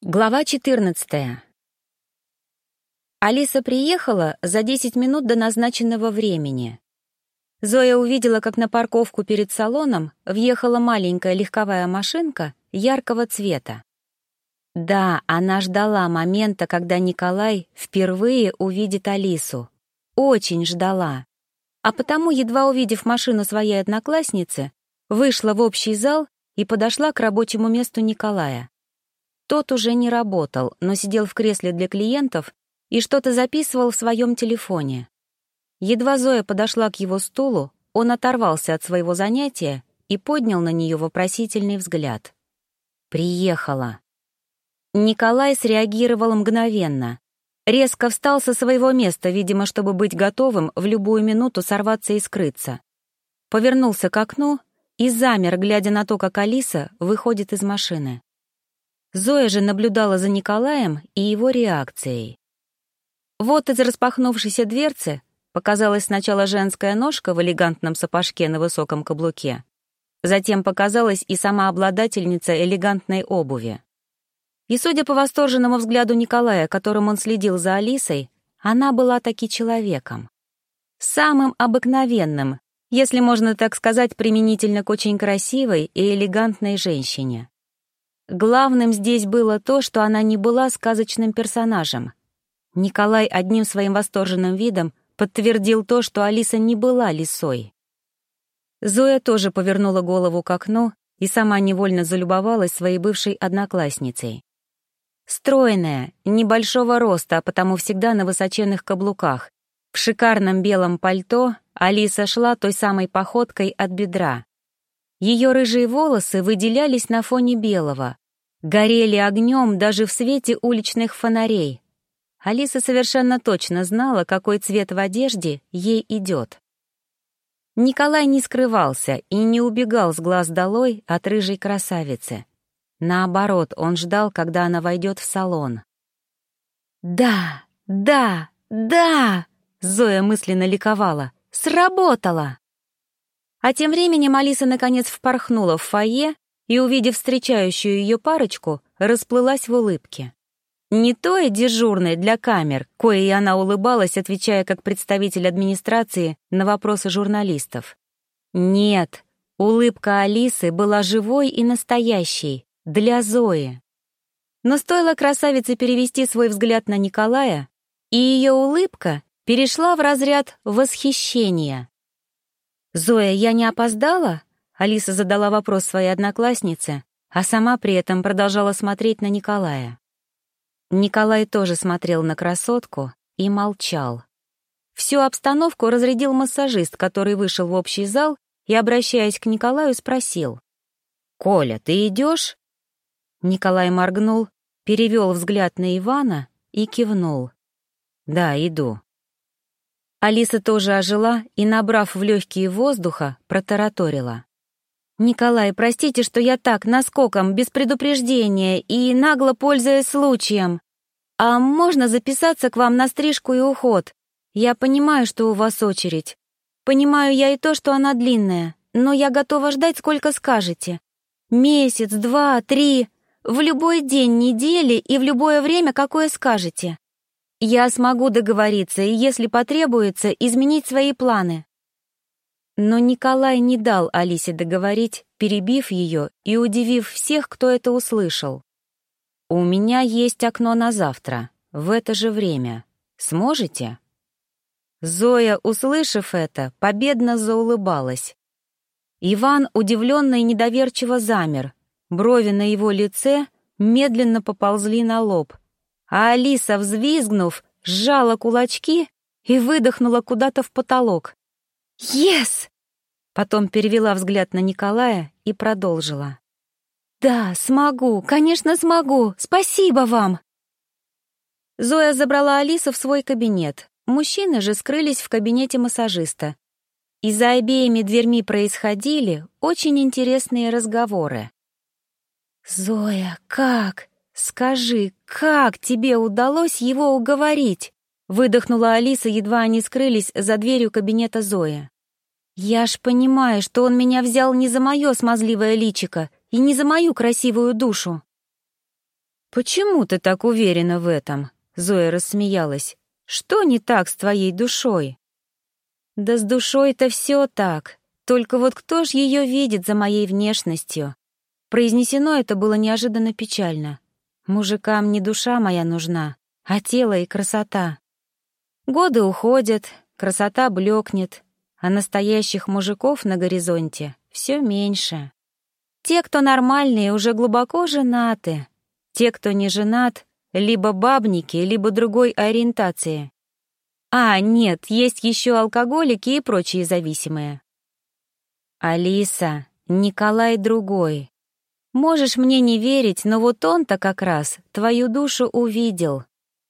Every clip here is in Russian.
Глава 14. Алиса приехала за 10 минут до назначенного времени. Зоя увидела, как на парковку перед салоном въехала маленькая легковая машинка яркого цвета. Да, она ждала момента, когда Николай впервые увидит Алису. Очень ждала. А потому, едва увидев машину своей одноклассницы, вышла в общий зал и подошла к рабочему месту Николая. Тот уже не работал, но сидел в кресле для клиентов и что-то записывал в своем телефоне. Едва Зоя подошла к его стулу, он оторвался от своего занятия и поднял на нее вопросительный взгляд. «Приехала». Николай среагировал мгновенно. Резко встал со своего места, видимо, чтобы быть готовым в любую минуту сорваться и скрыться. Повернулся к окну и замер, глядя на то, как Алиса выходит из машины. Зоя же наблюдала за Николаем и его реакцией. Вот из распахнувшейся дверцы показалась сначала женская ножка в элегантном сапожке на высоком каблуке, затем показалась и сама обладательница элегантной обуви. И, судя по восторженному взгляду Николая, которым он следил за Алисой, она была таки человеком. Самым обыкновенным, если можно так сказать, применительно к очень красивой и элегантной женщине. Главным здесь было то, что она не была сказочным персонажем. Николай одним своим восторженным видом подтвердил то, что Алиса не была лисой. Зоя тоже повернула голову к окну и сама невольно залюбовалась своей бывшей одноклассницей. Стройная, небольшого роста, а потому всегда на высоченных каблуках, в шикарном белом пальто Алиса шла той самой походкой от бедра. Ее рыжие волосы выделялись на фоне белого, горели огнем даже в свете уличных фонарей. Алиса совершенно точно знала, какой цвет в одежде ей идет. Николай не скрывался и не убегал с глаз долой от рыжей красавицы. Наоборот, он ждал, когда она войдет в салон. «Да, да, да!» — Зоя мысленно ликовала. «Сработало!» А тем временем Алиса наконец впорхнула в фойе и, увидев встречающую ее парочку, расплылась в улыбке. Не той дежурной для камер, коей она улыбалась, отвечая как представитель администрации на вопросы журналистов. Нет, улыбка Алисы была живой и настоящей, для Зои. Но стоило красавице перевести свой взгляд на Николая, и ее улыбка перешла в разряд восхищения. «Зоя, я не опоздала?» Алиса задала вопрос своей однокласснице, а сама при этом продолжала смотреть на Николая. Николай тоже смотрел на красотку и молчал. Всю обстановку разрядил массажист, который вышел в общий зал и, обращаясь к Николаю, спросил. «Коля, ты идешь?» Николай моргнул, перевел взгляд на Ивана и кивнул. «Да, иду». Алиса тоже ожила и, набрав в легкие воздуха, протараторила. «Николай, простите, что я так, наскоком, без предупреждения и нагло пользуясь случаем. А можно записаться к вам на стрижку и уход? Я понимаю, что у вас очередь. Понимаю я и то, что она длинная, но я готова ждать, сколько скажете. Месяц, два, три, в любой день недели и в любое время, какое скажете. Я смогу договориться и, если потребуется, изменить свои планы». Но Николай не дал Алисе договорить, перебив ее и удивив всех, кто это услышал. «У меня есть окно на завтра, в это же время. Сможете?» Зоя, услышав это, победно заулыбалась. Иван удивленно и недоверчиво замер. Брови на его лице медленно поползли на лоб — а Алиса, взвизгнув, сжала кулачки и выдохнула куда-то в потолок. «Ес!» Потом перевела взгляд на Николая и продолжила. «Да, смогу, конечно, смогу. Спасибо вам!» Зоя забрала Алису в свой кабинет. Мужчины же скрылись в кабинете массажиста. И за обеими дверьми происходили очень интересные разговоры. «Зоя, как? «Скажи, как тебе удалось его уговорить?» Выдохнула Алиса, едва они скрылись за дверью кабинета Зои. «Я ж понимаю, что он меня взял не за мое смазливое личико и не за мою красивую душу». «Почему ты так уверена в этом?» — Зоя рассмеялась. «Что не так с твоей душой?» «Да с душой-то все так. Только вот кто ж ее видит за моей внешностью?» Произнесено это было неожиданно печально. Мужикам не душа моя нужна, а тело и красота. Годы уходят, красота блекнет, а настоящих мужиков на горизонте все меньше. Те, кто нормальные, уже глубоко женаты. Те, кто не женат, либо бабники, либо другой ориентации. А, нет, есть еще алкоголики и прочие зависимые. Алиса, Николай другой. Можешь мне не верить, но вот он-то как раз твою душу увидел.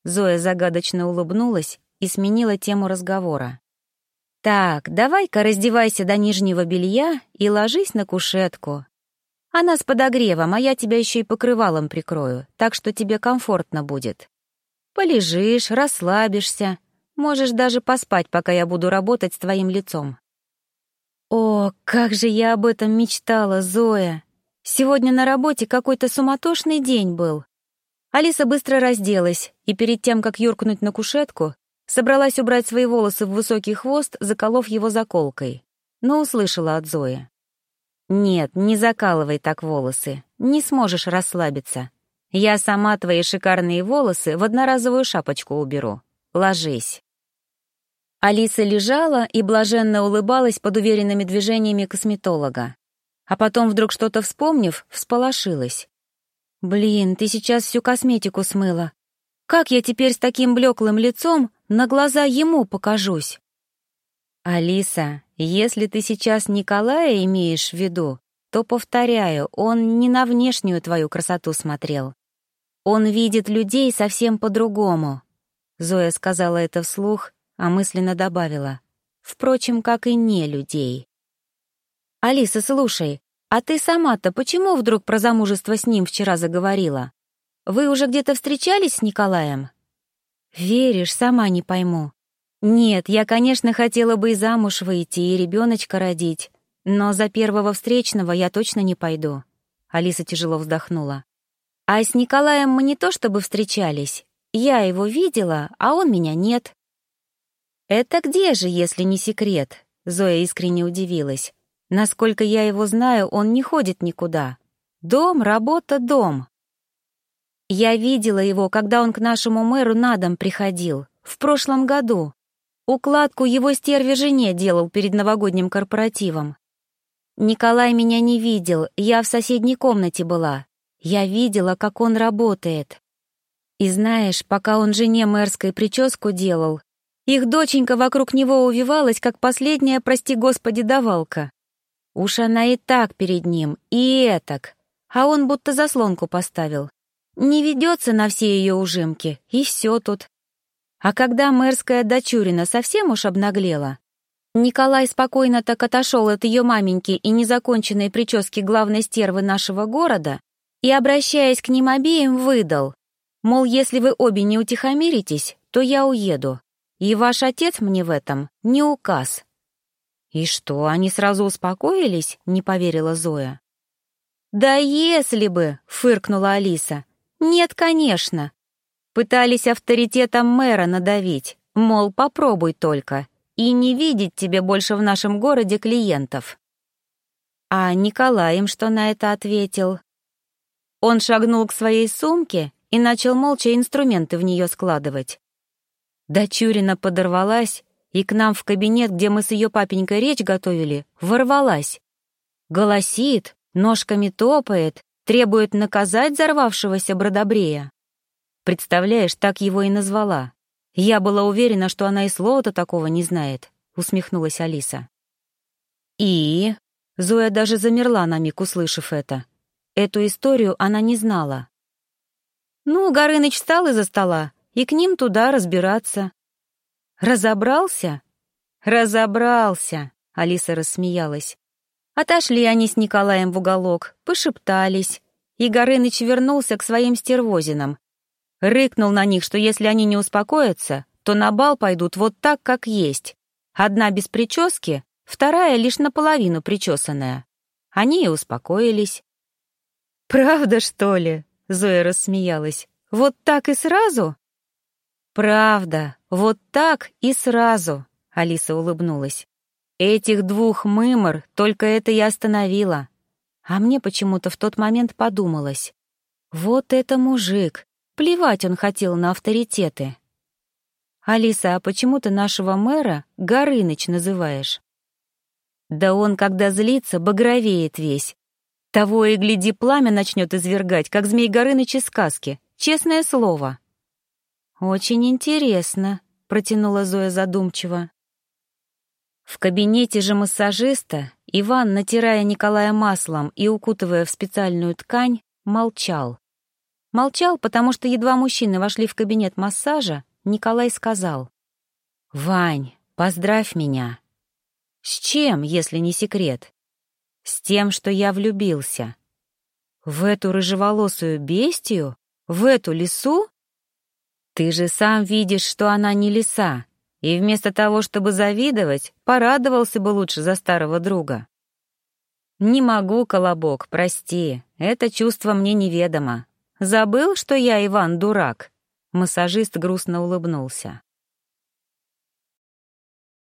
Зоя загадочно улыбнулась и сменила тему разговора. Так, давай-ка раздевайся до нижнего белья и ложись на кушетку. Она с подогревом, а я тебя еще и покрывалом прикрою, так что тебе комфортно будет. Полежишь, расслабишься, можешь даже поспать, пока я буду работать с твоим лицом. О, как же я об этом мечтала, Зоя! Сегодня на работе какой-то суматошный день был. Алиса быстро разделась и перед тем, как юркнуть на кушетку, собралась убрать свои волосы в высокий хвост, заколов его заколкой, но услышала от Зои. «Нет, не закалывай так волосы, не сможешь расслабиться. Я сама твои шикарные волосы в одноразовую шапочку уберу. Ложись». Алиса лежала и блаженно улыбалась под уверенными движениями косметолога. А потом, вдруг что-то вспомнив, всполошилась. «Блин, ты сейчас всю косметику смыла. Как я теперь с таким блеклым лицом на глаза ему покажусь?» «Алиса, если ты сейчас Николая имеешь в виду, то, повторяю, он не на внешнюю твою красоту смотрел. Он видит людей совсем по-другому». Зоя сказала это вслух, а мысленно добавила. Впрочем, как и не людей. «Алиса, слушай, а ты сама-то почему вдруг про замужество с ним вчера заговорила? Вы уже где-то встречались с Николаем?» «Веришь, сама не пойму. Нет, я, конечно, хотела бы и замуж выйти, и ребеночка родить, но за первого встречного я точно не пойду». Алиса тяжело вздохнула. «А с Николаем мы не то чтобы встречались. Я его видела, а он меня нет». «Это где же, если не секрет?» Зоя искренне удивилась. Насколько я его знаю, он не ходит никуда. Дом, работа, дом. Я видела его, когда он к нашему мэру на дом приходил, в прошлом году. Укладку его стерве жене делал перед новогодним корпоративом. Николай меня не видел, я в соседней комнате была. Я видела, как он работает. И знаешь, пока он жене мэрской прическу делал, их доченька вокруг него увивалась, как последняя, прости господи, давалка. Уж она и так перед ним, и этак. А он будто заслонку поставил. Не ведется на все ее ужимки, и все тут. А когда мэрская дочурина совсем уж обнаглела, Николай спокойно так отошел от ее маменьки и незаконченной прически главной стервы нашего города и, обращаясь к ним обеим, выдал, мол, если вы обе не утихомиритесь, то я уеду, и ваш отец мне в этом не указ. «И что, они сразу успокоились?» — не поверила Зоя. «Да если бы!» — фыркнула Алиса. «Нет, конечно. Пытались авторитетом мэра надавить, мол, попробуй только, и не видеть тебе больше в нашем городе клиентов». А Николай им что на это ответил? Он шагнул к своей сумке и начал молча инструменты в нее складывать. Дочурина подорвалась и к нам в кабинет, где мы с ее папенькой речь готовили, ворвалась. Голосит, ножками топает, требует наказать взорвавшегося бродобрея. Представляешь, так его и назвала. Я была уверена, что она и слова-то такого не знает, усмехнулась Алиса. И... Зоя даже замерла на миг, услышав это. Эту историю она не знала. Ну, Горыныч встал из-за стола, и к ним туда разбираться. «Разобрался?» «Разобрался», — Алиса рассмеялась. Отошли они с Николаем в уголок, пошептались, и Горыныч вернулся к своим стервозинам. Рыкнул на них, что если они не успокоятся, то на бал пойдут вот так, как есть. Одна без прически, вторая лишь наполовину причесанная. Они и успокоились. «Правда, что ли?» Зоя рассмеялась. «Вот так и сразу?» «Правда, вот так и сразу», — Алиса улыбнулась. «Этих двух мымор только это и остановило. А мне почему-то в тот момент подумалось. Вот это мужик, плевать он хотел на авторитеты». «Алиса, а почему ты нашего мэра Горыныч называешь?» «Да он, когда злится, багровеет весь, того и гляди, пламя начнет извергать, как змей Горыныч из сказки. Честное слово. «Очень интересно», — протянула Зоя задумчиво. В кабинете же массажиста Иван, натирая Николая маслом и укутывая в специальную ткань, молчал. Молчал, потому что едва мужчины вошли в кабинет массажа, Николай сказал. «Вань, поздравь меня». «С чем, если не секрет?» С тем, что я влюбился. В эту рыжеволосую бестию? В эту лису? Ты же сам видишь, что она не лиса, и вместо того, чтобы завидовать, порадовался бы лучше за старого друга. Не могу, Колобок, прости, это чувство мне неведомо. Забыл, что я Иван дурак? Массажист грустно улыбнулся.